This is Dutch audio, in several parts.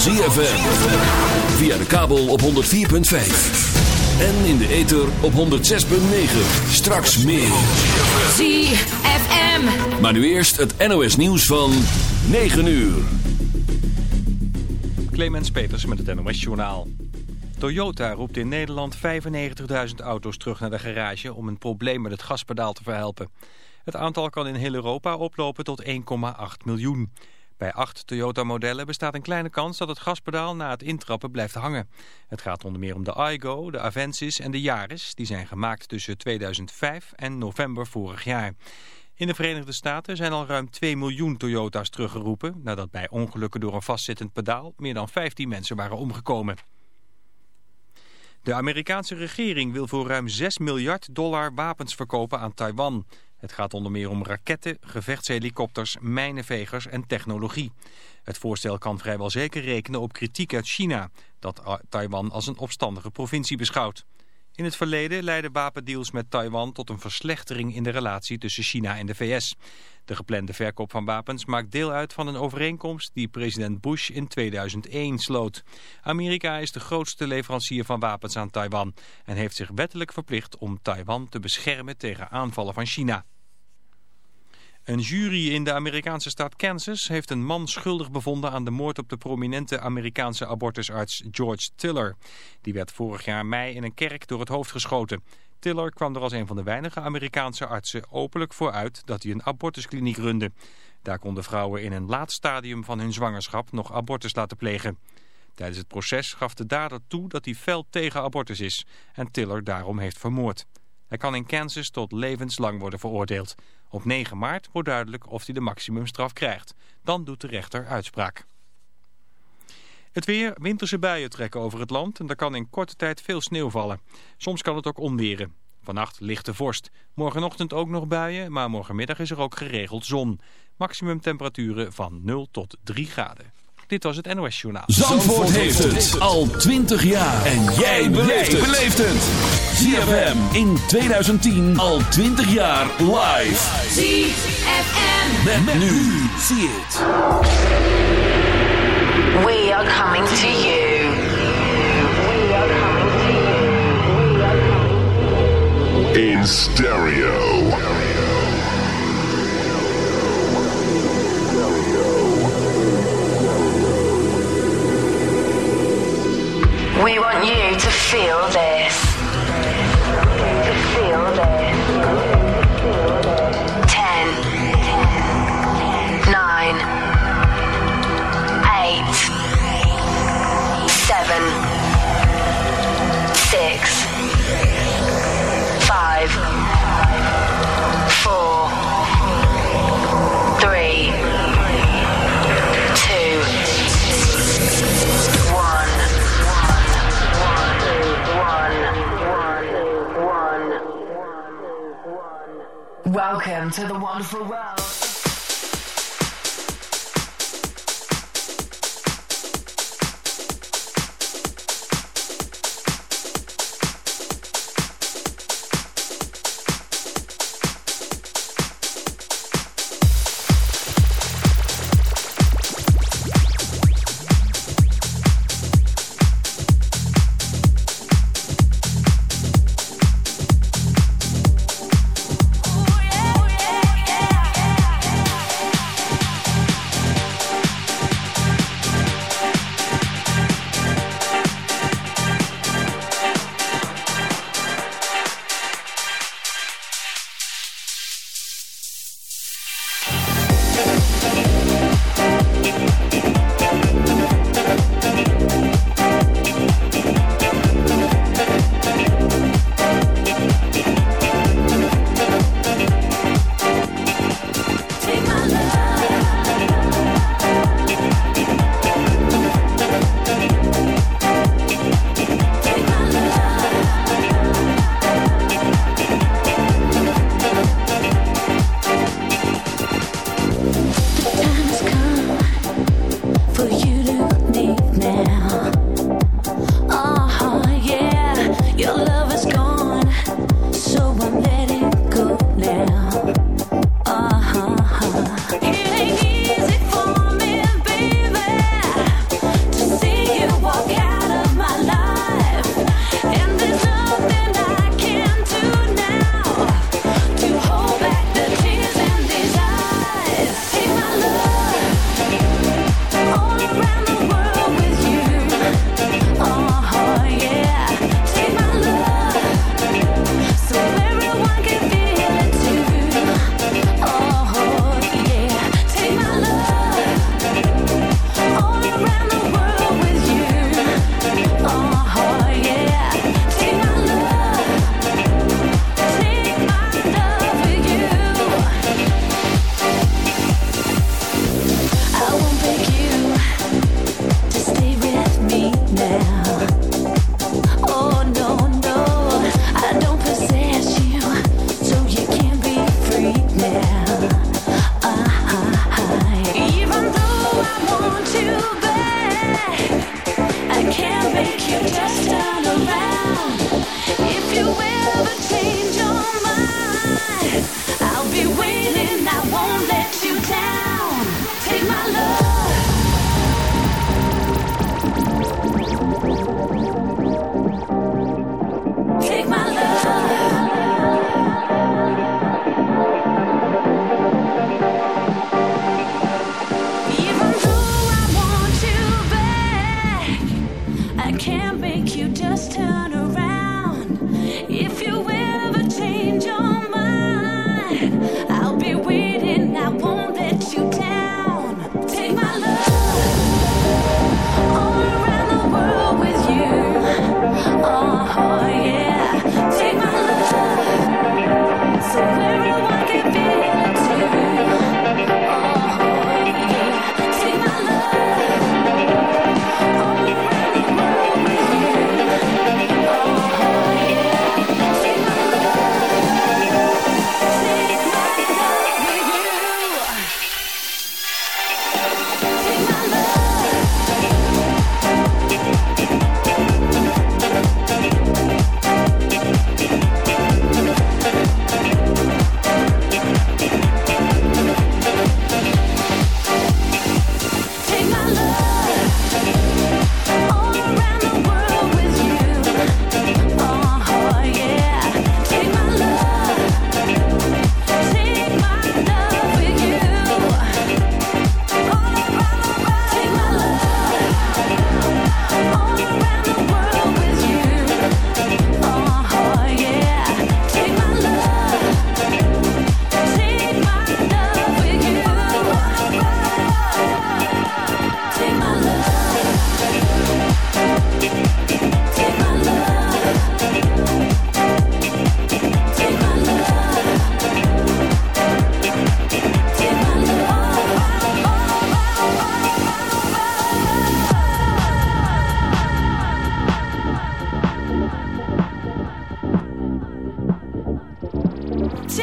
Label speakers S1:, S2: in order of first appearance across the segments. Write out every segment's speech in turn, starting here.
S1: ZFM. Via de kabel op 104.5. En in de ether op 106.9. Straks meer.
S2: ZFM.
S1: Maar nu eerst het NOS nieuws van 9 uur.
S3: Clemens Peters met het NOS Journaal. Toyota roept in Nederland 95.000 auto's terug naar de garage om een probleem met het gaspedaal te verhelpen. Het aantal kan in heel Europa oplopen tot 1,8 miljoen. Bij acht Toyota-modellen bestaat een kleine kans dat het gaspedaal na het intrappen blijft hangen. Het gaat onder meer om de Aygo, de Avensis en de Yaris. Die zijn gemaakt tussen 2005 en november vorig jaar. In de Verenigde Staten zijn al ruim 2 miljoen Toyota's teruggeroepen... nadat bij ongelukken door een vastzittend pedaal meer dan 15 mensen waren omgekomen. De Amerikaanse regering wil voor ruim 6 miljard dollar wapens verkopen aan Taiwan. Het gaat onder meer om raketten, gevechtshelikopters, mijnenvegers en technologie. Het voorstel kan vrijwel zeker rekenen op kritiek uit China... dat Taiwan als een opstandige provincie beschouwt. In het verleden leidden wapendeals met Taiwan tot een verslechtering in de relatie tussen China en de VS. De geplande verkoop van wapens maakt deel uit van een overeenkomst die president Bush in 2001 sloot. Amerika is de grootste leverancier van wapens aan Taiwan en heeft zich wettelijk verplicht om Taiwan te beschermen tegen aanvallen van China. Een jury in de Amerikaanse staat Kansas heeft een man schuldig bevonden aan de moord op de prominente Amerikaanse abortusarts George Tiller. Die werd vorig jaar mei in een kerk door het hoofd geschoten. Tiller kwam er als een van de weinige Amerikaanse artsen openlijk voor uit dat hij een abortuskliniek runde. Daar konden vrouwen in een laat stadium van hun zwangerschap nog abortus laten plegen. Tijdens het proces gaf de dader toe dat hij fel tegen abortus is en Tiller daarom heeft vermoord. Hij kan in Kansas tot levenslang worden veroordeeld. Op 9 maart wordt duidelijk of hij de maximumstraf krijgt. Dan doet de rechter uitspraak. Het weer, winterse buien trekken over het land en er kan in korte tijd veel sneeuw vallen. Soms kan het ook onweren. Vannacht lichte vorst. Morgenochtend ook nog buien, maar morgenmiddag is er ook geregeld zon. Maximum temperaturen van 0 tot 3 graden. Dit was het NOS Journaal.
S1: Zandvoort heeft het al 20 jaar. En jij beleeft het. ZFM in 2010 al 20 jaar live.
S2: ZFM.
S1: Met, met nu. Zie het.
S4: We are coming to you. We are coming to you.
S5: in stereo.
S4: We want you to feel this. Welcome to the wonderful world.
S2: can't make you just turn around.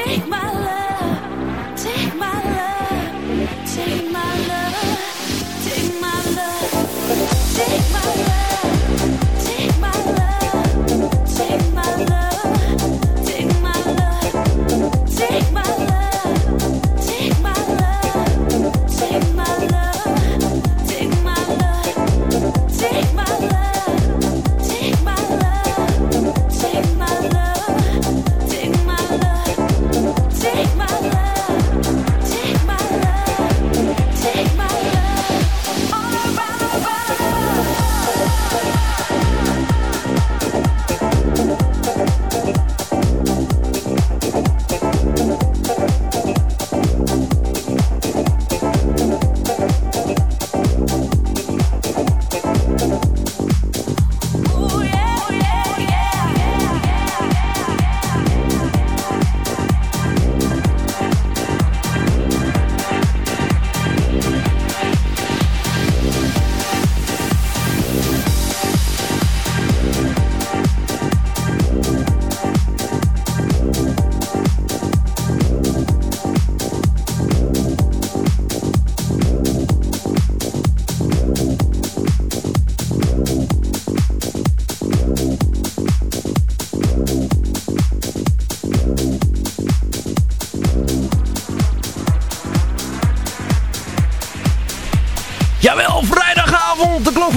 S2: Take my love.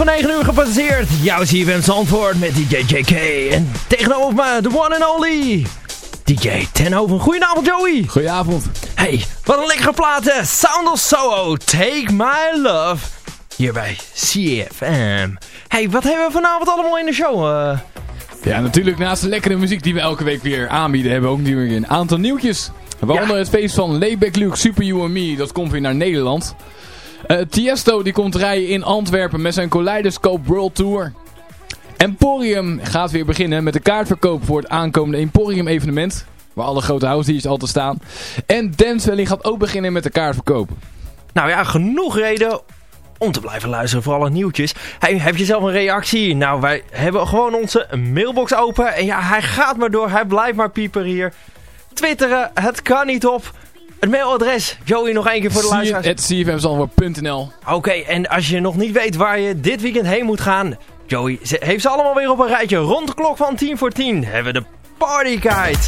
S5: Van 9 uur gepasseerd. Jouw CFM antwoord met DJ JK. En tegenover me, de one and only... DJ Tenhoven. Goedenavond Joey.
S6: Goedenavond.
S5: Hey, wat een lekkere platen. Sound of Soho, Take My Love. Hier bij CFM. Hey, wat hebben we vanavond allemaal in de show? Uh...
S6: Ja, natuurlijk naast de lekkere muziek die we elke week weer aanbieden... hebben we ook weer een aantal nieuwtjes. Waaronder ja. het feest van Layback Luke, Super You and Me. Dat komt weer naar Nederland. Uh, Tiesto die komt rijden in Antwerpen met zijn Kaleidoscope World Tour. Emporium gaat weer beginnen met de kaartverkoop voor het aankomende Emporium evenement. Waar alle grote house al te staan. En Dance gaat ook beginnen met de kaartverkoop.
S5: Nou ja, genoeg reden om te blijven luisteren voor alle nieuwtjes. Hey, heb je zelf een reactie? Nou, wij hebben gewoon onze mailbox open. En ja, hij gaat maar door. Hij blijft maar pieper hier. Twitteren, het kan niet op. Het mailadres, Joey, nog één keer voor de luisteraars. Oké, en als je nog niet weet waar je dit weekend heen moet gaan... Joey heeft ze allemaal weer op een rijtje. Rond de klok van 10 voor 10 hebben we de Party Guide.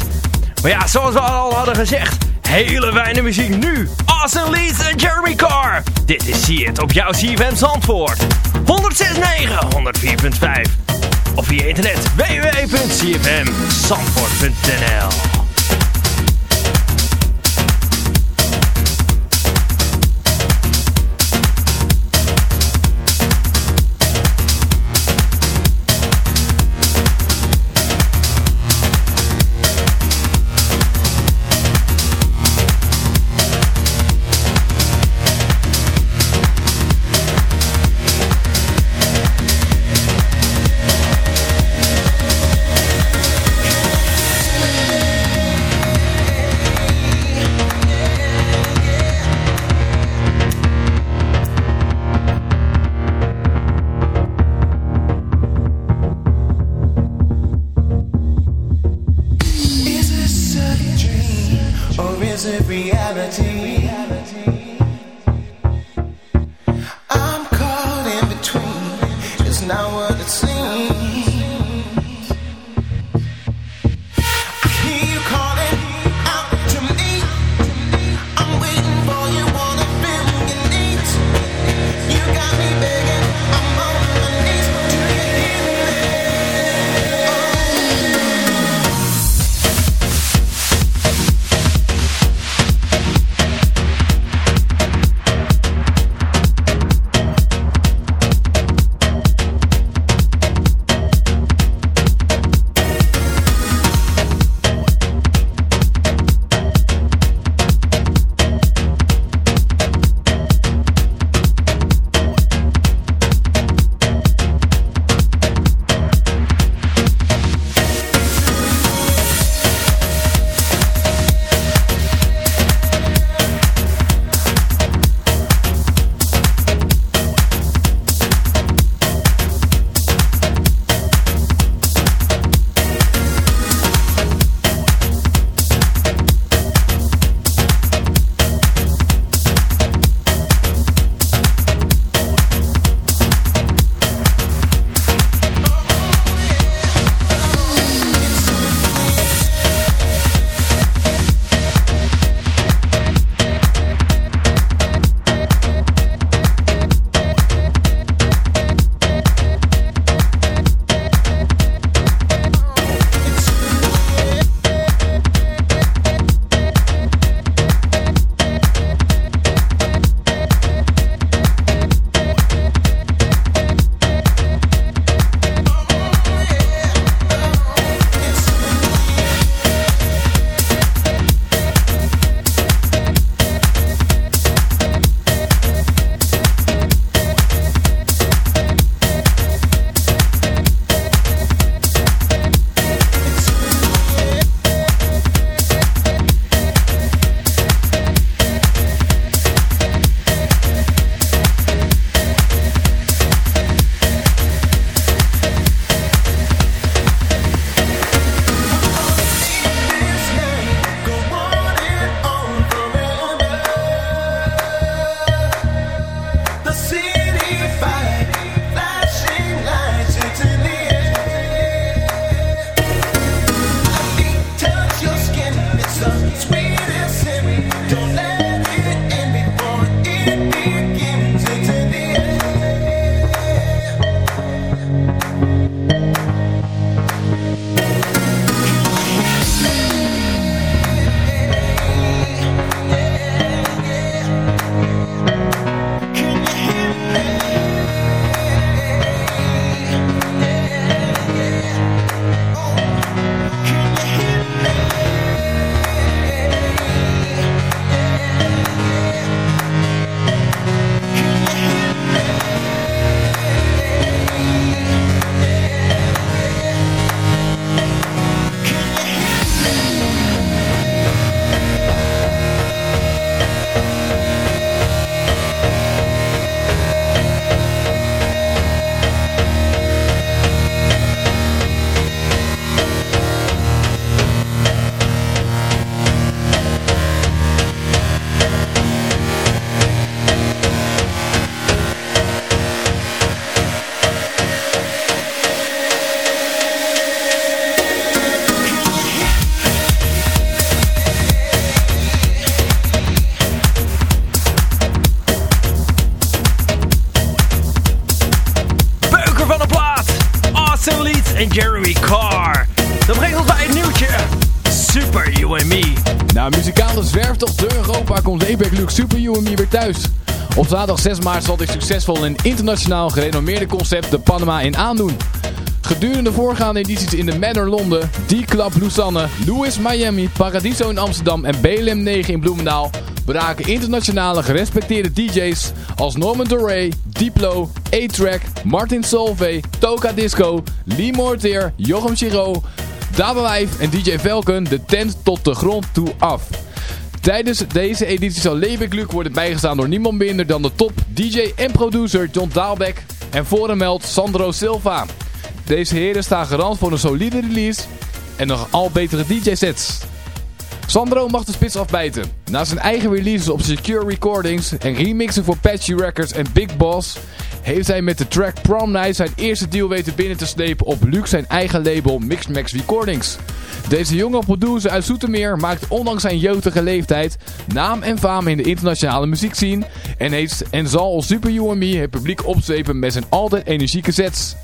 S5: Maar ja, zoals we al hadden gezegd... Hele weinig muziek nu. Austin Leeds en Jeremy Carr. Dit is See It op jouw CFM Zandvoort. 106.9, 104.5. Of via internet www.cfmzandvoort.nl
S7: is a reality. Op zaterdag 6 maart zal hij succesvol in internationaal gerenommeerde concept de Panama in aandoen. Gedurende voorgaande edities in de Manor Londen, D-Club Lausanne, Louis Miami, Paradiso in Amsterdam en BLM 9 in Bloemendaal braken internationale gerespecteerde DJ's als Norman Doray, Diplo, A-Track, Martin Solveig, Toka Disco, Lee Mortier, Jochem Giro, Dabawijf en DJ Velken de tent tot de grond toe af. Tijdens deze editie zal Lebeck Luke worden bijgestaan door niemand minder dan de top DJ en producer John Daalbeck en voor hem meldt Sandro Silva. Deze heren staan garant voor een solide release en nog al betere DJ-sets.
S6: Sandro mag de spits afbijten. Na zijn eigen releases op Secure Recordings en remixen voor Patchy Records en Big Boss... heeft hij met de track Prom Night zijn eerste deal weten binnen te slepen op Luke zijn eigen label Mixed Max Recordings. Deze jonge producer uit Zoetermeer maakt ondanks zijn jeugdige leeftijd naam en faam in de internationale muziekscene en, heeft, en zal Super You Me het publiek opzwepen met zijn altijd energieke sets.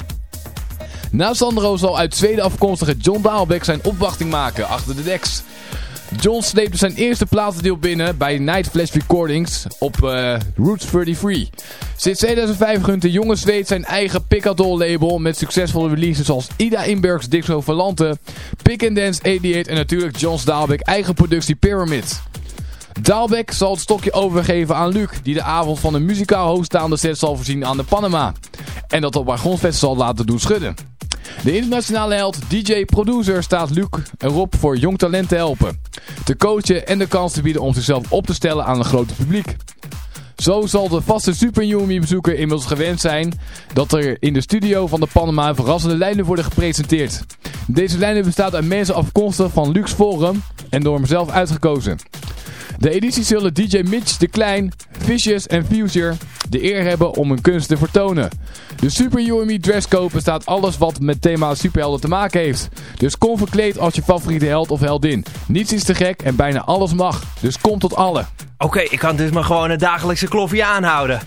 S6: Na Sandro zal uit Zweden afkomstige John Daalbeck zijn opwachting maken achter de decks. John sleepte zijn eerste platendeel binnen bij Night Flash Recordings op uh, Roots 33. Sinds 2005 gunt de jonge Zweed zijn eigen Picadol label met succesvolle releases zoals Ida Inbergs Dixo Valante, Pick and Dance 88 en natuurlijk Johns Daalbeck eigen productie Pyramid. Daalbeck zal het stokje overgeven aan Luc, die de avond van een muzikaal hoogstaande set zal voorzien aan de Panama. En dat op haar zal laten doen schudden. De internationale held, DJ-producer staat Luc erop voor jong talent te helpen. Te coachen en de kans te bieden om zichzelf op te stellen aan een groot publiek. Zo zal de vaste Super Yumi bezoeker inmiddels gewend zijn dat er in de studio van de Panama verrassende lijnen worden gepresenteerd. Deze lijnen bestaan uit mensen afkomstig van Lux Forum en door hemzelf uitgekozen. De edities zullen DJ Mitch de Klein, Vicious en Future de eer hebben om hun kunst te vertonen. De Super UME dresscode bestaat alles wat met thema superhelden te maken heeft. Dus kom verkleed als je favoriete held of heldin. Niets is te gek en bijna alles mag. Dus kom tot alle.
S5: Oké, ik kan dus maar gewoon een dagelijkse kloffie aanhouden.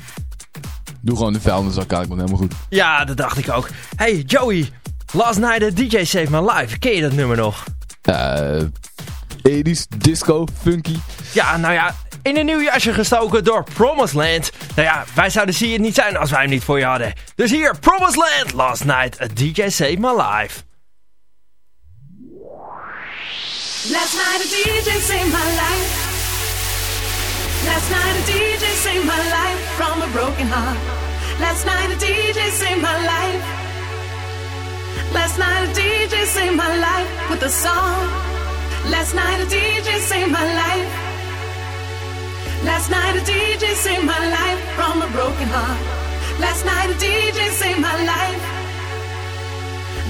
S6: Doe gewoon de vuilniszak ik komt helemaal goed.
S5: Ja, dat dacht ik ook. Hey Joey, Last Night the DJ Save My Life. Ken je dat nummer nog?
S6: Eh... 80s, disco, funky.
S5: Ja, nou ja, in een nieuw jasje gestoken door Promised Land. Nou ja, wij zouden zie het niet zijn als wij hem niet voor je hadden. Dus hier, Promised Land, Last Night, a DJ Saved My Life.
S2: Last night a DJ saved my life. Last night a DJ saved my life from a broken heart. Last night a DJ saved my life. Last night a DJ saved my life with a song. Last night a DJ saved my life. Last night a DJ saved my life from a broken heart. Last night a DJ saved my life.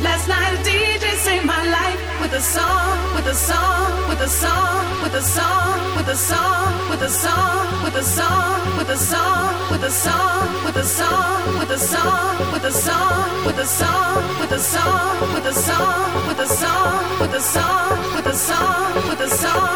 S2: Last night a DJ saved my life with a song, with a song, with a song, with a song, with a song, with a song, with a song, with a song, with a song, with a song, with a song, with a song, with a song, with a song, with a song, with a song, with a song, with a song, with a song.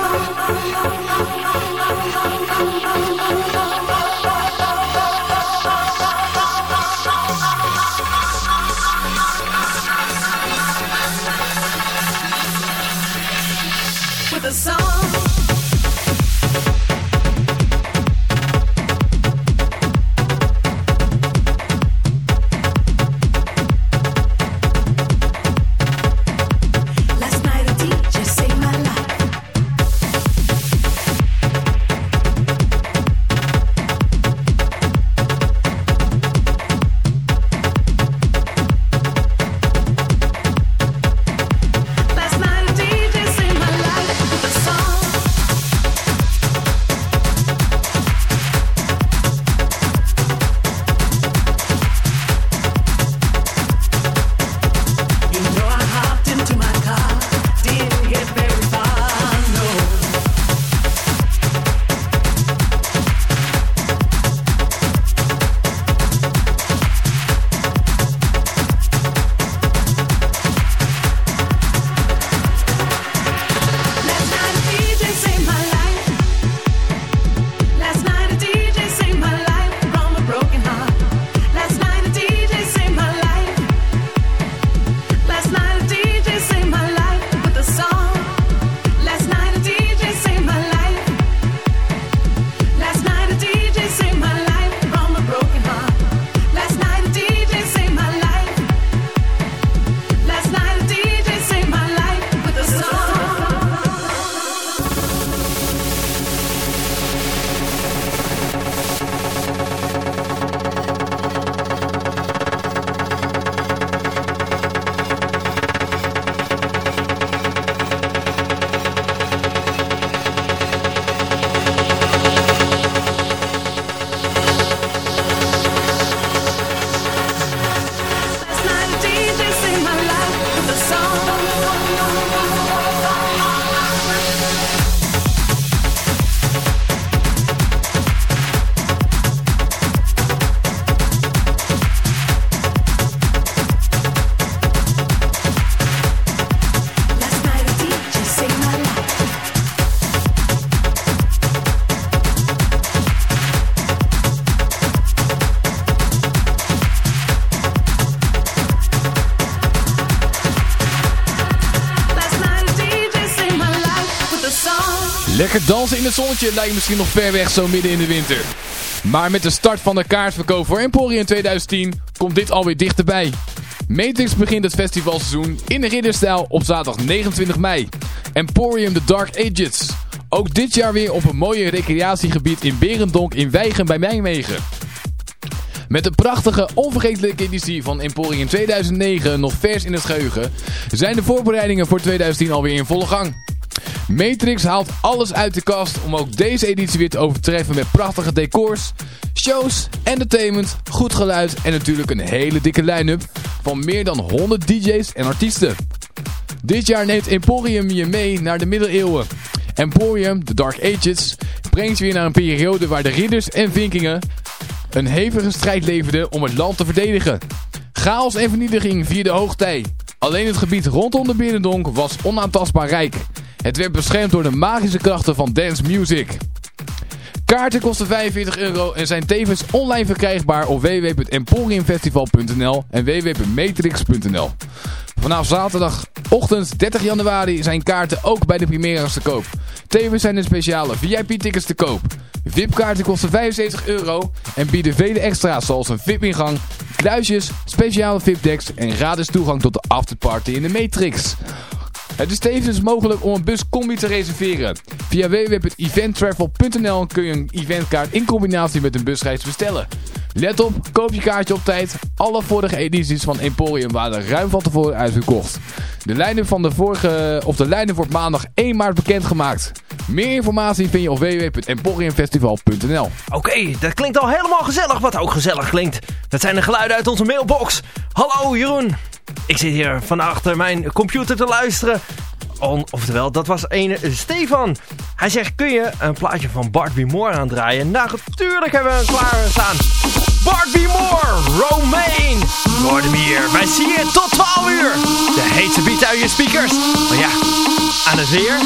S6: Dansen in het zonnetje lijkt misschien nog ver weg zo midden in de winter. Maar met de start van de kaartverkoop voor Emporium 2010 komt dit alweer dichterbij. Matrix begint het festivalseizoen in de ridderstijl op zaterdag 29 mei. Emporium The Dark Ages. Ook dit jaar weer op een mooie recreatiegebied in Berendonk in Wijgen bij Nijmegen. Met een prachtige, onvergetelijke editie van Emporium 2009 nog vers in het geheugen, zijn de voorbereidingen voor 2010 alweer in volle gang. Matrix haalt alles uit de kast om ook deze editie weer te overtreffen met prachtige decors, shows, entertainment, goed geluid en natuurlijk een hele dikke line-up van meer dan 100 DJ's en artiesten. Dit jaar neemt Emporium je mee naar de middeleeuwen. Emporium, The Dark Ages, brengt je weer naar een periode waar de ridders en vinkingen een hevige strijd leverden om het land te verdedigen. Chaos en vernietiging via de hoogtij. Alleen het gebied rondom de Berendonk was onaantastbaar rijk. Het werd beschermd door de magische krachten van dance music. Kaarten kosten 45 euro en zijn tevens online verkrijgbaar op www.emporiumfestival.nl en www.matrix.nl. Vanaf zaterdagochtend 30 januari zijn kaarten ook bij de Primera's te koop. Tevens zijn er speciale VIP-tickets te koop. VIP-kaarten kosten 75 euro en bieden vele extra's zoals een VIP-ingang, kluisjes, speciale VIP-decks en gratis toegang tot de afterparty in de Matrix. Het is tevens mogelijk om een buscombi te reserveren. Via www.eventtravel.nl kun je een eventkaart in combinatie met een busreis bestellen. Let op, koop je kaartje op tijd. Alle vorige edities van Emporium waren ruim van tevoren uitverkocht. De lijnen van de vorige, of de lijnen wordt maandag 1 maart bekendgemaakt. Meer informatie vind je op www.emporiumfestival.nl
S5: Oké, dat klinkt al helemaal gezellig. Wat ook gezellig klinkt. Dat zijn de geluiden uit onze mailbox. Hallo Jeroen. Ik zit hier van achter mijn computer te luisteren. On, oftewel, dat was een Stefan. Hij zegt, kun je een plaatje van Bart B. Moore aandraaien? Nou, natuurlijk hebben we hem klaar staan. Bart B. Moore, Romaine. Hoor hier. Wij zien je tot 12 uur. De heetste beat uit je speakers. Maar ja, aan het weer.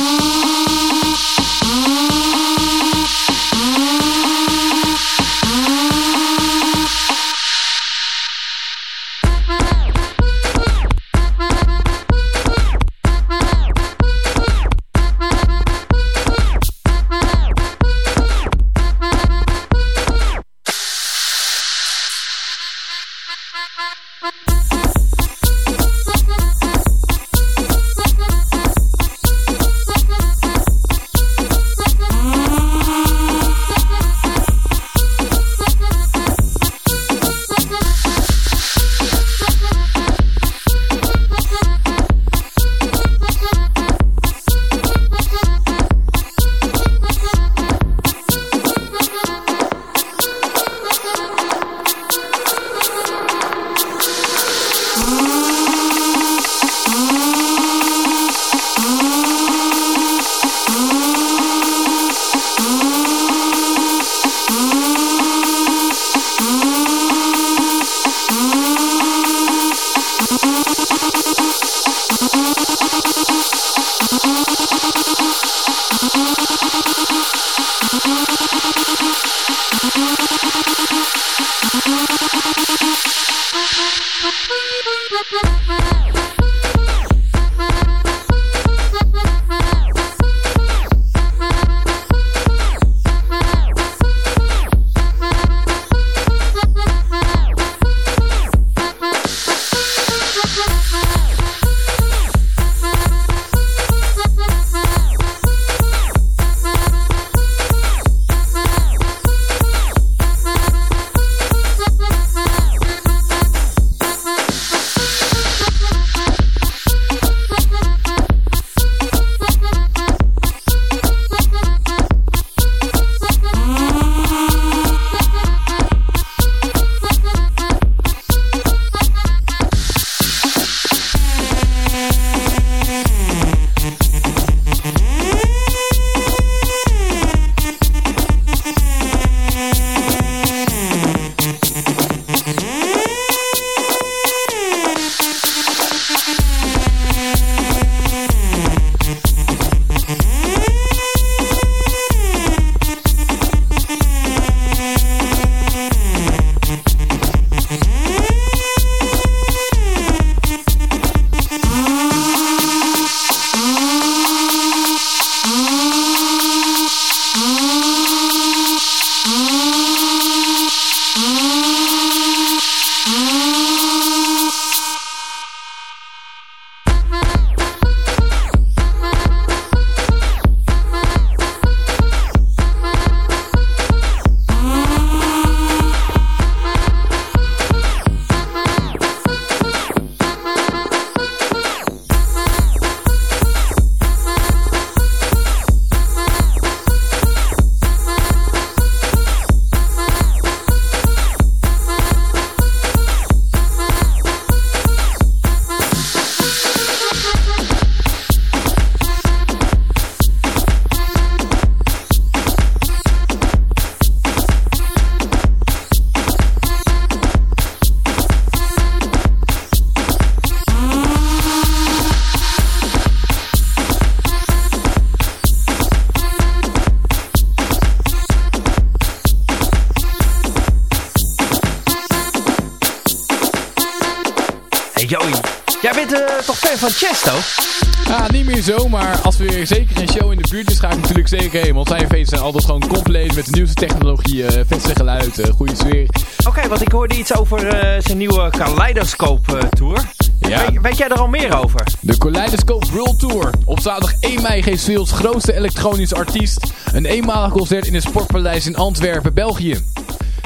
S5: Kaleidoscope Tour. Ja. Weet, weet, jij er al meer over?
S6: De Kaleidoscope World Tour. Op zaterdag 1 mei geeft Sweels grootste elektronische artiest een eenmalig concert in het Sportpaleis in Antwerpen, België.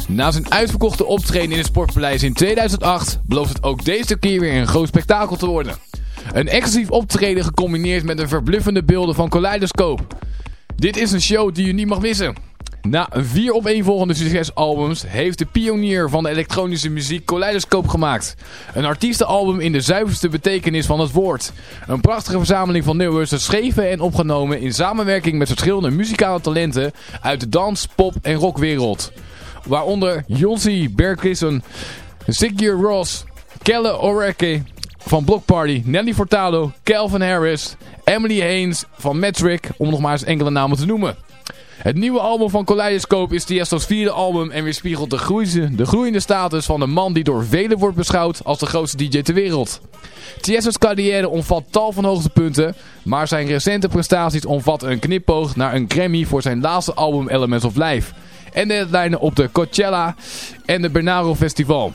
S6: Na zijn uitverkochte optreden in het Sportpaleis in 2008 belooft het ook deze keer weer een groot spektakel te worden. Een exclusief optreden gecombineerd met een verbluffende beelden van Kaleidoscope. Dit is een show die je niet mag missen. Na vier opeenvolgende succesalbums heeft de pionier van de elektronische muziek Kaleidoscope gemaakt. Een artiestenalbum in de zuiverste betekenis van het woord. Een prachtige verzameling van nummers geschreven en opgenomen in samenwerking met verschillende muzikale talenten uit de dans, pop en rockwereld. Waaronder Jonsi Bergkrissen, Siggy Ross, Kelle Oreke van Block Party, Nelly Furtado, Calvin Harris, Emily Haynes van Metric, om nog maar eens enkele namen te noemen. Het nieuwe album van Kaleidoscope is Tiesto's vierde album en weerspiegelt de groeiende, de groeiende status van een man die door velen wordt beschouwd als de grootste DJ ter wereld. Tiesto's carrière omvat tal van hoogtepunten, maar zijn recente prestaties omvatten een knipoog naar een Grammy voor zijn laatste album Elements of Life. En de lijnen op de Coachella en de Bernardo Festival.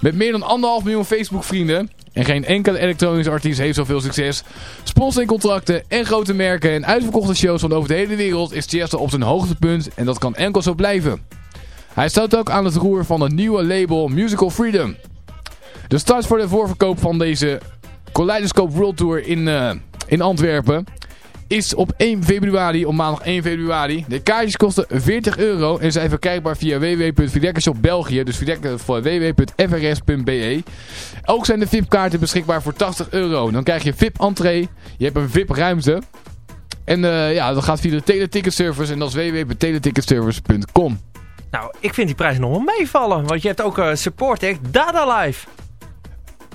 S6: Met meer dan anderhalf miljoen Facebook vrienden en geen enkele elektronische artiest heeft zoveel succes. Sponsoringcontracten en grote merken en uitverkochte shows van over de hele wereld is Tiesto op zijn hoogtepunt en dat kan enkel zo blijven. Hij staat ook aan het roer van het nieuwe label Musical Freedom. De start voor de voorverkoop van deze Kaleidoscope World Tour in, uh, in Antwerpen is op 1 februari, op maandag 1 februari. De kaartjes kosten 40 euro en zijn verkrijgbaar via www.videkkershop België, dus www.frs.be. Ook zijn de VIP-kaarten beschikbaar voor 80 euro. Dan krijg je VIP-entree, je hebt een VIP-ruimte. En uh, ja, dat gaat via de teleticketservice en dat is www.teleticketservice.com.
S5: Nou, ik vind die prijs nog wel meevallen, want je hebt ook uh, support, echt Dada Live.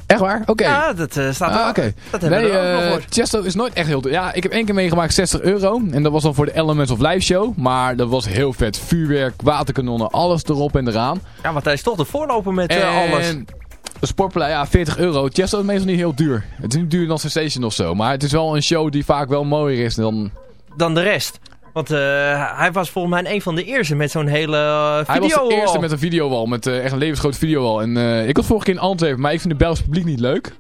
S6: Echt waar? Oké.
S5: Ja, dat uh, staat
S6: ah,
S5: wel.
S6: Okay.
S5: Dat
S6: hebben nee, we uh, Chesto is nooit echt heel... Ja, ik heb één keer meegemaakt 60 euro. En dat was dan voor de Elements of Live show. Maar dat was heel vet. Vuurwerk, waterkanonnen, alles erop en eraan.
S5: Ja, want hij is toch de voorloper met uh, alles.
S6: De sportplay, ja, 40 euro. Chesto is meestal niet heel duur. Het is niet duurder dan Sensation of zo. Maar het is wel een show die vaak wel mooier is dan...
S5: Dan de rest. Want uh, hij was volgens mij een van de eerste met zo'n hele uh, video
S6: Hij was de eerste met een videowal, met uh, echt een levensgroot videowal. En ik was vorige keer in Antwerpen, maar ik vind het Belgisch publiek niet leuk.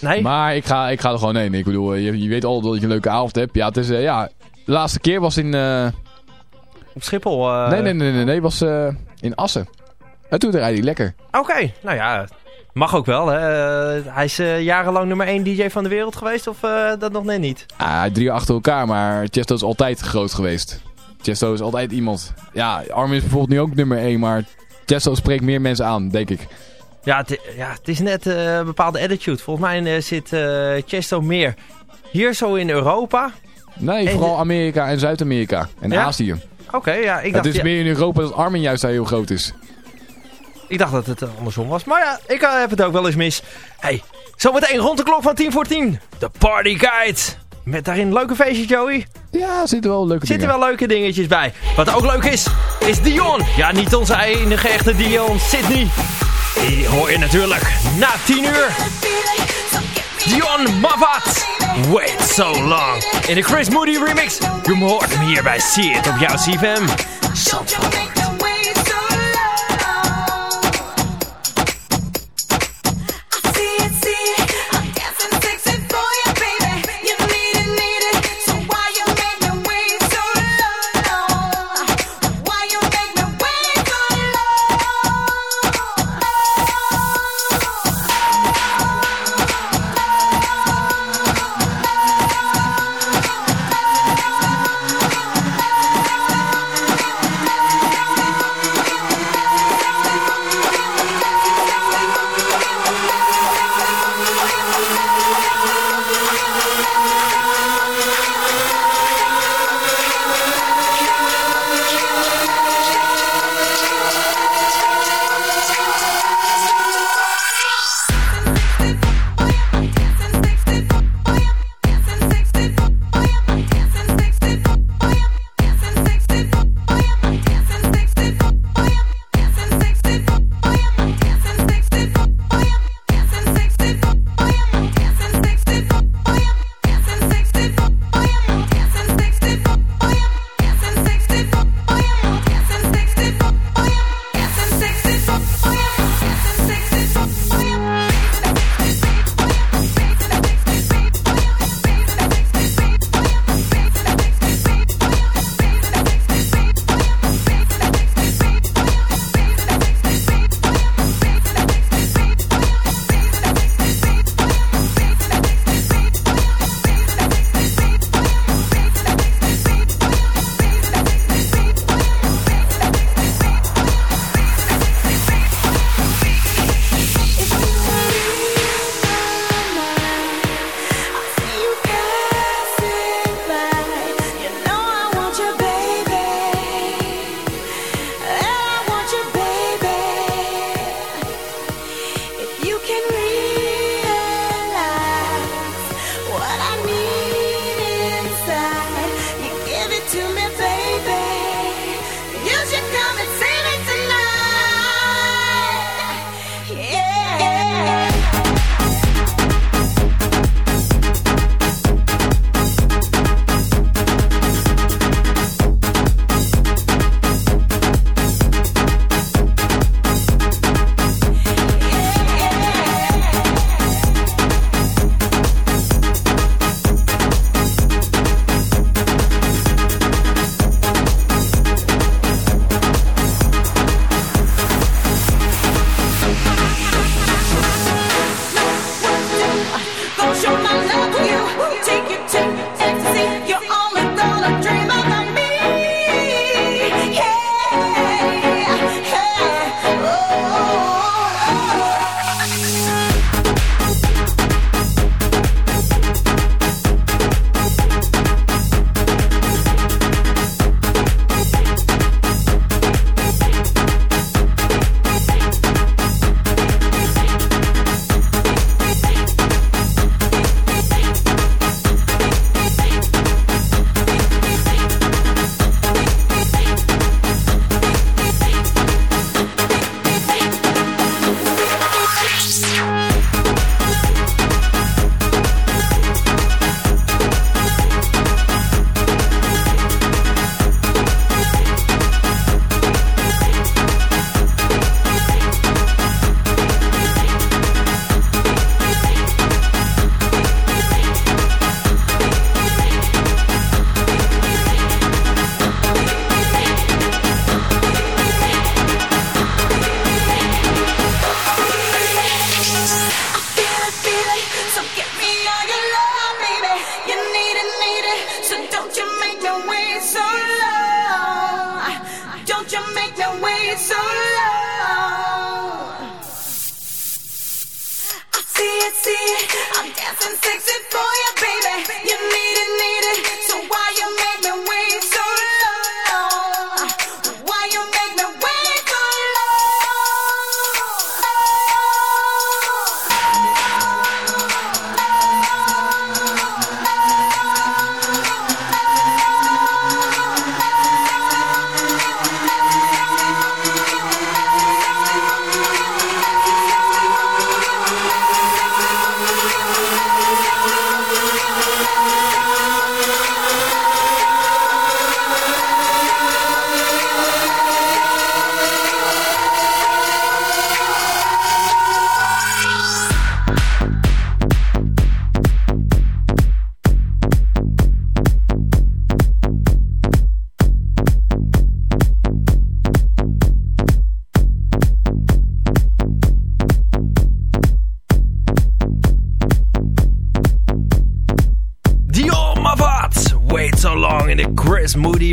S5: Nee?
S6: Maar ik ga, ik ga er gewoon heen. Ik bedoel, je, je weet al dat je een leuke avond hebt. Ja, het is, ja de laatste keer was in...
S5: Op Schiphol?
S6: Nee, nee, nee, nee, nee, was in Assen. En toen rijdt hij lekker.
S5: Oké, okay. nou ja, Mag ook wel, hè? Uh, hij is uh, jarenlang nummer 1 DJ van de wereld geweest, of uh, dat nog net niet?
S6: Ah, drie achter elkaar, maar Chesto is altijd groot geweest. Chesto is altijd iemand. Ja, Armin is bijvoorbeeld nu ook nummer 1, maar Chesto spreekt meer mensen aan, denk ik.
S5: Ja, het, ja, het is net een bepaalde attitude. Volgens mij zit Chesto meer hier zo in Europa.
S6: Nee, vooral Amerika en Zuid-Amerika en ja? Azië.
S5: Oké, okay, ja. Ik dacht,
S6: het is meer in Europa dat Armin juist daar heel groot is.
S5: Ik dacht dat het andersom was. Maar ja, ik heb het ook wel eens mis. Hey, zometeen rond de klok van 10 voor 10. De Party Guide. Met daarin leuke feestjes, Joey.
S6: Ja, zitten wel leuke
S5: zitten
S6: dingen.
S5: wel leuke dingetjes bij. Wat ook leuk is, is Dion. Ja, niet onze enige echte Dion, Sydney. Die hoor je natuurlijk na 10 uur. Dion Mavat. Wait so long. In de Chris Moody remix. Je hoort hem hier bij See It op jouw CFM. Zandvoort.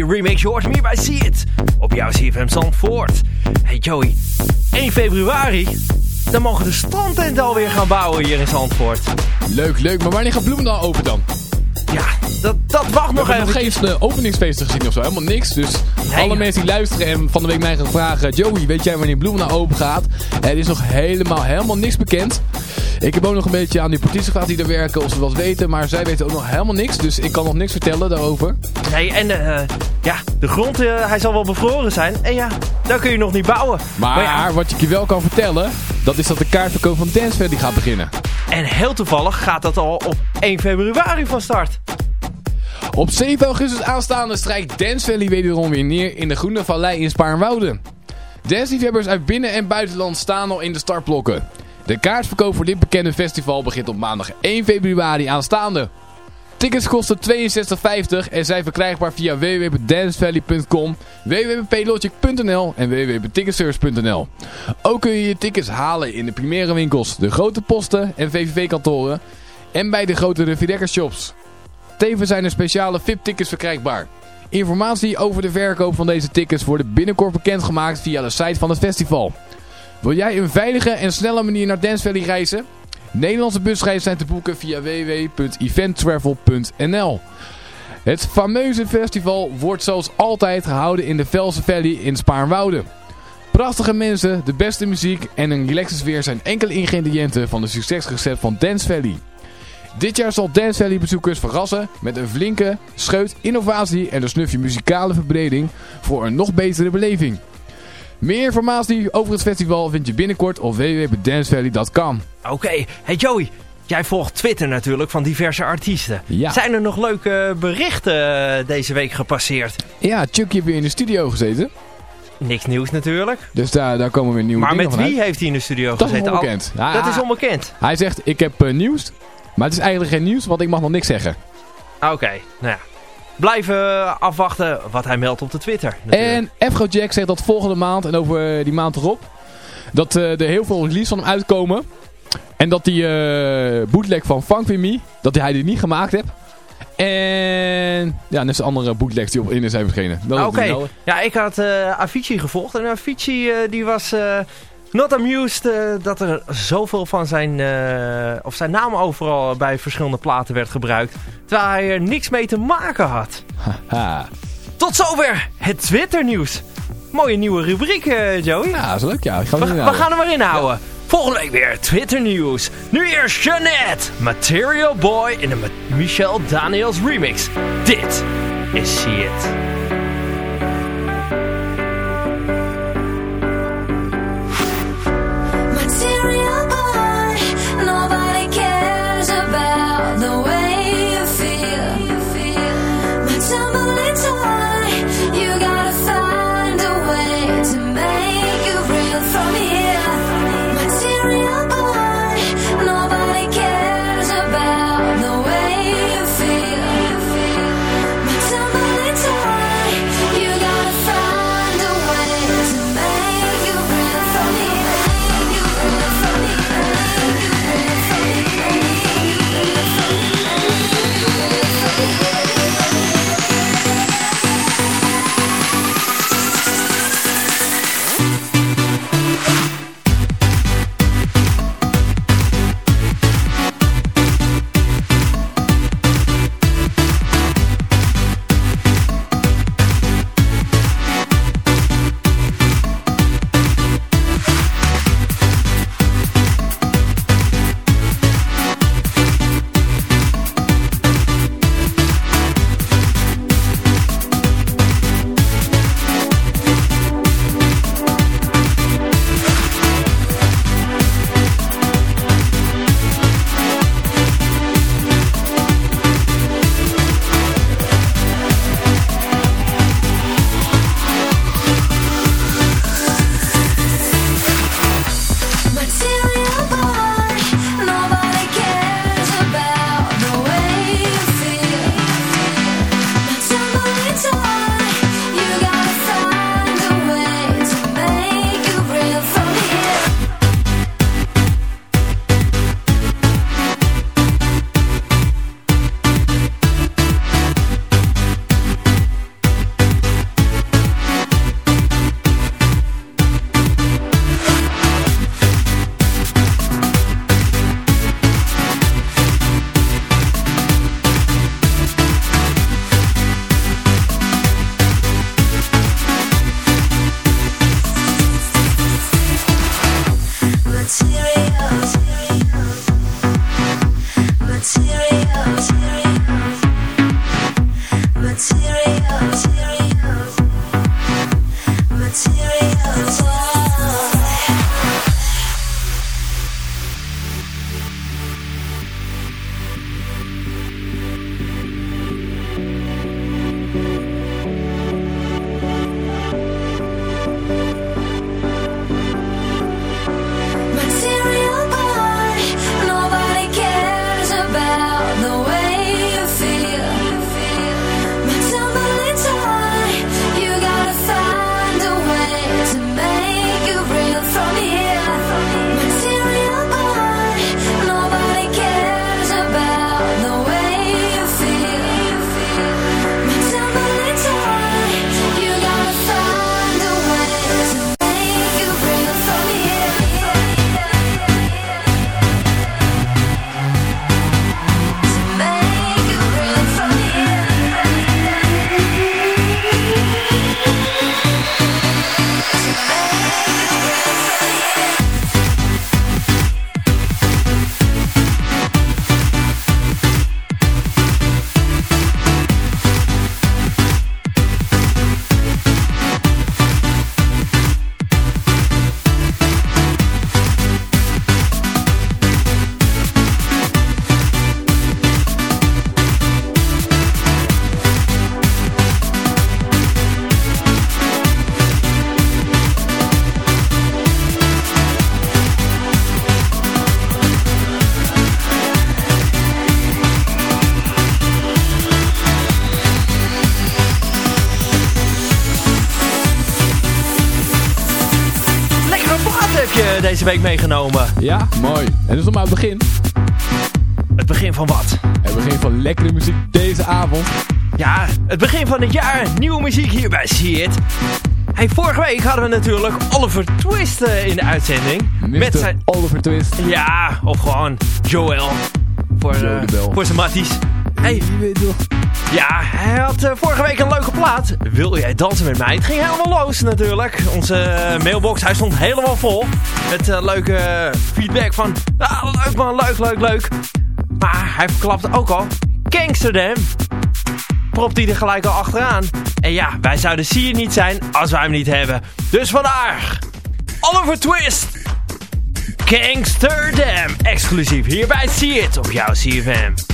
S5: Moody remix. Je hoort hem hierbij See op jouw CFM Zandvoort. Hey Joey, 1 februari, dan mogen de strandtenten alweer gaan bouwen hier in Zandvoort.
S6: Leuk, leuk. Maar wanneer gaat Bloemendaal open dan?
S5: Dat, dat wacht
S6: We
S5: nog
S6: hebben nog
S5: even.
S6: geen uh, openingsfeesten gezien of zo. Helemaal niks. Dus alle mensen die luisteren en van de week mij gaan vragen... Joey, weet jij wanneer Bloemendaal open gaat? Er is nog helemaal, helemaal niks bekend. Ik heb ook nog een beetje aan die politie gevraagd die er werken. Of ze wat weten. Maar zij weten ook nog helemaal niks. Dus ik kan nog niks vertellen daarover.
S5: Nee, en eh, ja, de grond, eh, hij zal wel bevroren zijn. En ja, dan kun je nog niet bouwen.
S6: Maar,
S5: ja,
S6: wat ik je wel kan vertellen... Dat is dat de kaartverkoop van Dance Valley gaat beginnen.
S5: en heel toevallig gaat dat al op 1 februari van start.
S6: Op 7 augustus aanstaande strijkt Dance Valley wederom weer neer in de Groene Vallei in Spaarnwoude. Danceliefhebbers uit binnen- en buitenland staan al in de startblokken. De kaartverkoop voor dit bekende festival begint op maandag 1 februari aanstaande. Tickets kosten 62,50 en zijn verkrijgbaar via www.dancevalley.com, www.plogic.nl en www.ticketservice.nl. Ook kun je je tickets halen in de primaire winkels, de grote posten en VVV-kantoren en bij de grote Ruffy shops. Tevens zijn er speciale VIP-tickets verkrijgbaar. Informatie over de verkoop van deze tickets worden binnenkort bekendgemaakt via de site van het festival. Wil jij een veilige en snelle manier naar Dance Valley reizen? Nederlandse busreizen zijn te boeken via www.eventtravel.nl Het fameuze festival wordt zoals altijd gehouden in de Velse Valley in Spaarnwoude. Prachtige mensen, de beste muziek en een relaxe sfeer zijn enkele ingrediënten van de succesrecept van Dance Valley. Dit jaar zal Dance Valley bezoekers verrassen met een flinke scheut innovatie en een snufje muzikale verbreding voor een nog betere beleving. Meer informatie over het festival vind je binnenkort op www.dancevalley.com.
S5: Oké, hey Joey, jij volgt Twitter natuurlijk van diverse artiesten.
S6: Ja.
S5: Zijn er nog leuke berichten eh, deze week gepasseerd?
S6: Ja, Chucky heeft weer in de studio gezeten.
S5: Niks nieuws natuurlijk.
S6: Dus daar, daar komen weer nieuwe
S5: Maar
S6: dingen
S5: met wie heeft hij in de studio
S6: Dat is
S5: gezeten? Al-
S6: onbekend. Ja,
S5: dat is onbekend.
S6: Hij zegt, ik heb eh, nieuws. Maar het is eigenlijk geen nieuws, want ik mag nog niks zeggen.
S5: Oké, nou ja. Blijven eh, afwachten wat hij meldt op de Twitter. natuurlijk.
S6: En Afro Jack zegt dat volgende maand en over die maand erop... dat eh, er heel veel release van hem uitkomen. En dat die eh bootleg van Funk Me, dat hij die niet gemaakt heeft. En ja, net zijn andere bootlegs die op in zijn verschenen. Is
S5: Oké,
S6: wel.
S5: ja, ik had eh Avicii gevolgd. En Avicii eh, die was eh, not amused eh, dat er zoveel van zijn, eh, of zijn naam overal bij verschillende platen werd gebruikt. Terwijl hij er niks mee te maken had.
S6: Ha.
S5: Tot zover het Twitter nieuws. Mooie nieuwe rubriek, eh, Joey.
S6: Ja, dat is leuk. Ja,
S5: We, gaan er maar in houden. Volgende week weer Twitter nieuws. Nu eerst Jeannette, Material Boy in de Michel Daniels remix. Dit is Shit. Deze week meegenomen.
S6: Ja, mooi. En dat is nog maar het begin.
S5: Het begin van wat?
S6: Het begin van lekkere muziek deze avond.
S5: Ja, het begin van het jaar. Nieuwe muziek hier bij See It. Hey, vorige week hadden we natuurlijk Oliver Twist eh, in de uitzending. Met zijn...
S6: Oliver Twist.
S5: Ja, of gewoon Joel. Voor,
S6: Joe Bel.
S5: voor zijn matties. Hey. Ja, hij had eh, vorige week een leuke plaat. Wil jij dansen met mij? Het ging helemaal los natuurlijk. Onze eh, mailbox, hij stond helemaal vol. Met eh, leuke feedback van... Ah, leuk man, leuk, leuk, leuk. Maar hij verklapte ook al... Gangsterdam. Propt hij er gelijk al achteraan. En ja, wij zouden hier niet zijn als wij hem niet hebben. Dus vandaag... Oliver Twist. Gangsterdam. Exclusief hier bij See It op jouw CFM.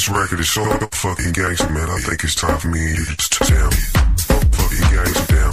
S8: This record is so fucking gangster, man. I think it's time for me to just down. Fucking gangster down.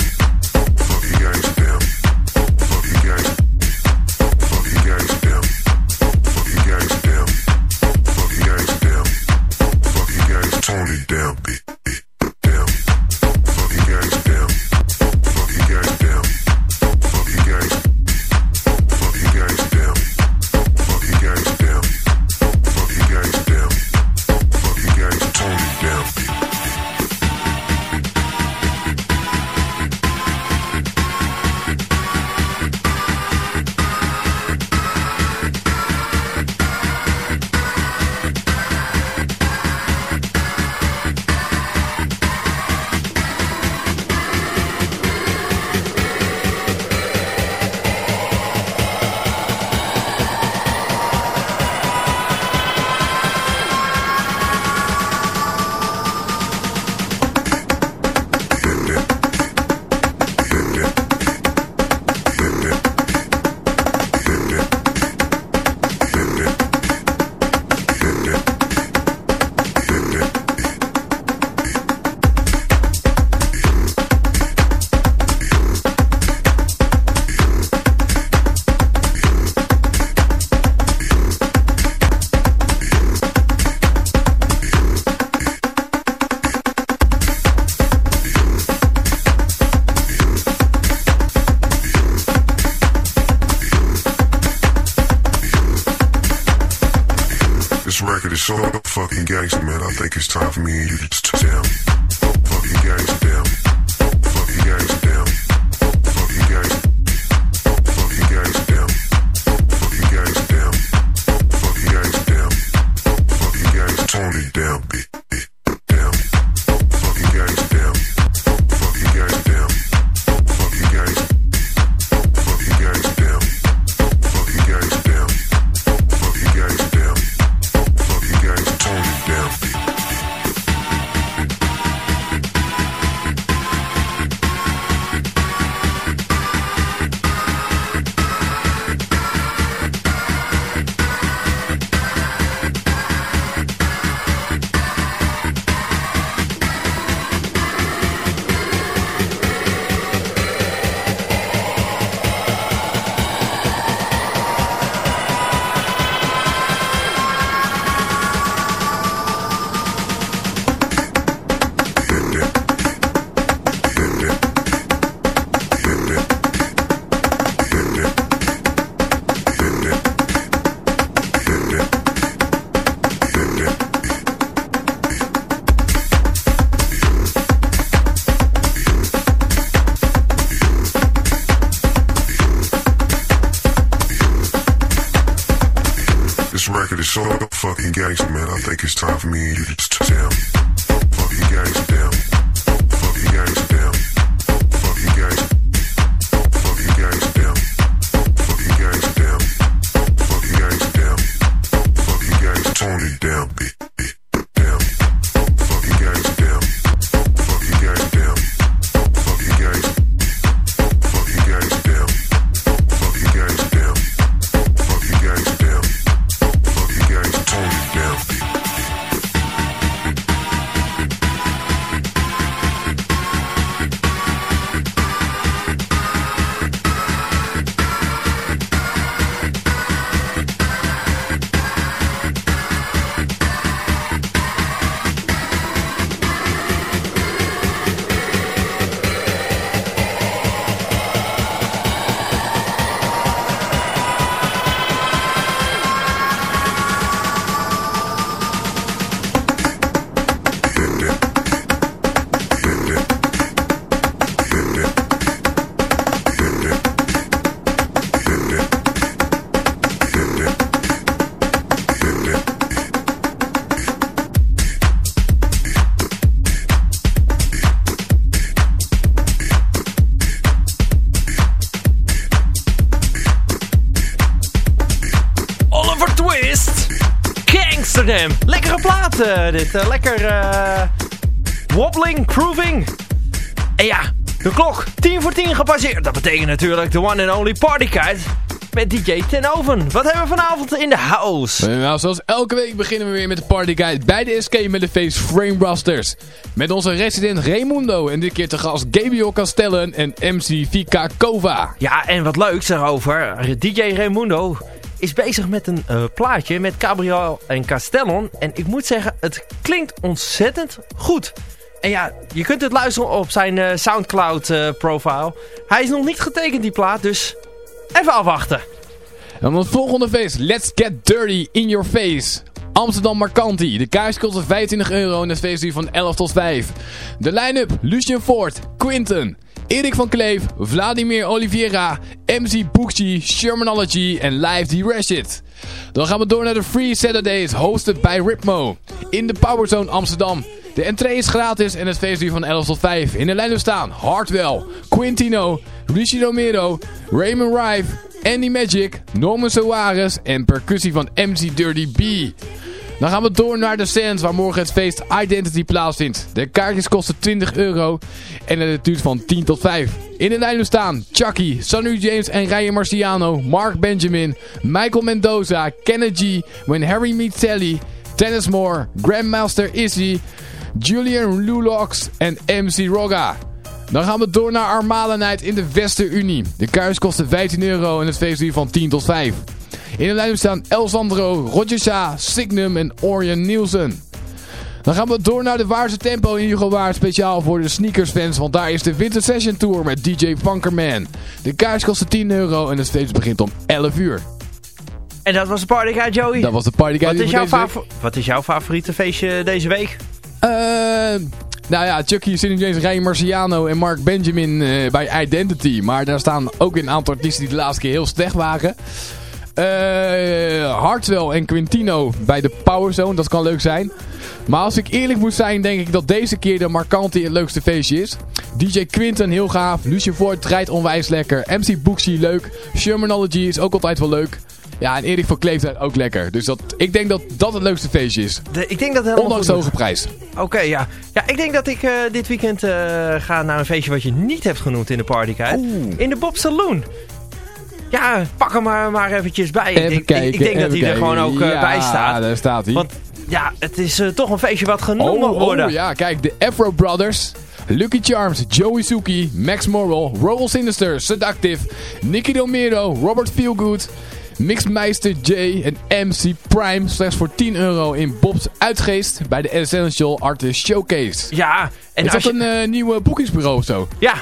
S5: Eh, dit. eh, lekker eh, wobbling, grooving. En ja, de klok. 10 voor 10 gepasseerd. Dat betekent natuurlijk de one and only partykite. Met DJ Tenoven. Wat hebben we vanavond in de house?
S6: Nou, zoals elke week beginnen we weer met de Party Guide bij de SK met de face Framebusters. Met onze resident Raimundo en dit keer te gast Gabriel Castellan en MC Vika Kova.
S5: Ja, en wat leuks daarover. DJ Raimundo is bezig met een eh, plaatje met Gabriel en Castellon. En ik moet zeggen, het klinkt ontzettend goed. En ja, je kunt het luisteren op zijn eh, Soundcloud eh, profile. Hij is nog niet getekend die plaat, dus even afwachten.
S6: En dan het volgende feest, Let's Get Dirty in Your Face. Amsterdam Marcanti. De kaars kostte 25 euro en het feest duurt van 11 tot 5. De line-up, Lucien Ford, Quinten, Erik van Kleef, Vladimir Oliveira, MC Booksie, Shermanology en Live The Rashid. Dan gaan we door naar de Free Saturdays, hosted bij Ripmo. In de Powerzone Amsterdam. De entree is gratis en het feest duurt van 11 tot 5. In de line staan Hartwell, Quintino, Richie Romero, Raymond Rive, Andy Magic, Norman Soares en percussie van MC Dirty B. Dan gaan we door naar de Sands waar morgen het feest Identity plaatsvindt. De kaartjes kosten 20 euro en het duurt van 10 tot 5. In de lijnen staan Chucky, Sonny James en Ryan Marciano, Mark Benjamin, Michael Mendoza, Kenneth G, When Harry Meets Sally, Dennis Moore, Grandmaster Izzy, Julian Lulox en MC Rogga. Dan gaan we door naar Night in de Westerunie. De kaars kosten 15 euro en het feest duurt van 10 tot 5. In de lijn staan El Sandro, Roger Signum en Orion Nielsen. Dan gaan we door naar de Waarse Tempo in Hugo Waard. Speciaal voor de sneakersfans. Want daar is de Winter Session Tour met DJ Funkerman. De kaars kostte 10 euro en het feest begint om 11 uur.
S5: En dat was de party guy, Joey.
S6: Dat was de party
S5: wat,
S6: guide
S5: is jouw wat is jouw favoriete feestje deze week?
S6: Eh, nou ja, Chucky, Cindy James, Ryan Marciano en Mark Benjamin eh, bij Identity. Maar daar staan ook een aantal artiesten die de laatste keer heel slecht waren. Eh Hartwell en Quintino bij de Powerzone, dat kan leuk zijn. Maar als ik eerlijk moet zijn, denk ik dat deze keer de Marcanti het leukste feestje is. DJ Quinten heel gaaf, Lucien Ford rijdt onwijs lekker, MC Booksy leuk, Shermanology is ook altijd wel leuk. Ja, en Erik van Kleef zijn ook lekker. Dus dat, ik denk dat dat het leukste feestje is.
S5: De, ik denk dat het
S6: Ondanks de hoge prijs.
S5: Oké, ja. Ja, ik denk dat ik eh, dit weekend eh, ga naar een feestje wat je niet hebt genoemd in de partyguide. In de Bob Saloon. Ja, pak hem maar, maar eventjes bij.
S6: Even
S5: ik,
S6: kijken,
S5: ik, ik denk dat hij er gewoon ook eh,
S6: Ja,
S5: bij staat.
S6: daar staat hij.
S5: Want ja, het is eh, toch een feestje wat genoemd mag
S6: Oh,
S5: worden.
S6: oh, ja, kijk, de Afro Brothers, Lucky Charms, Joey Suki, Max Morrell, Roll Sinister, Seductive, Nicky Romero, Robert Feelgood, Mixmeister J en MC Prime. Slechts voor 10 euro in Bob's Uitgeest bij de Essential Artist Showcase.
S5: Ja, en
S6: is dat
S5: je,
S6: een eh, nieuwe boekingsbureau of zo?
S5: Ja,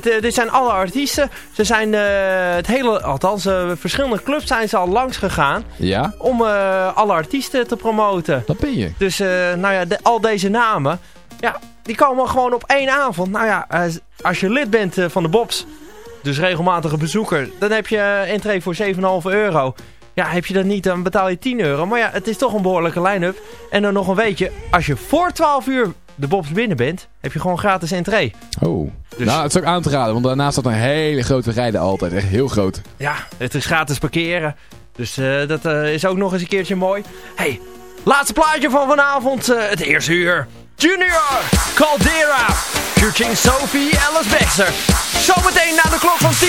S5: dit, eh, dit zijn alle artiesten. Ze zijn eh, het hele, althans eh, verschillende clubs zijn ze al langs gegaan
S6: Ja,
S5: om alle artiesten te promoten.
S6: dat ben je.
S5: Dus nou ja, de- al deze namen, ja, die komen gewoon op één avond. Nou ja, als je lid bent van de Bobs, dus regelmatige bezoeker, dan heb je entree voor 7,5 euro. Ja, heb je dat niet, dan betaal je 10 euro. Maar ja, het is toch een behoorlijke line-up. En dan nog een weetje, als je voor 12 uur de Bobs binnen bent, heb je gewoon gratis entree.
S6: Oh.
S5: Dus-
S6: Nou, het is ook aan te raden, want daarnaast staat een hele grote rijden altijd. Echt heel groot.
S5: Ja, het is gratis parkeren. Dus eh, dat eh, is ook nog eens een keertje mooi. hey, laatste plaatje van vanavond. eh, het eerste uur. Junior Caldera. Featuring Sophie Alice Baxter. Zometeen na de klok van 10.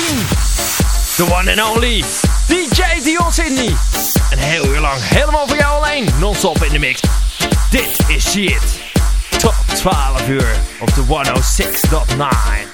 S5: The one and only DJ Dion Sydney. Een heel uur lang helemaal voor jou alleen. Non-stop in de mix. Dit is shit. Tot 12 uur op de 106.9.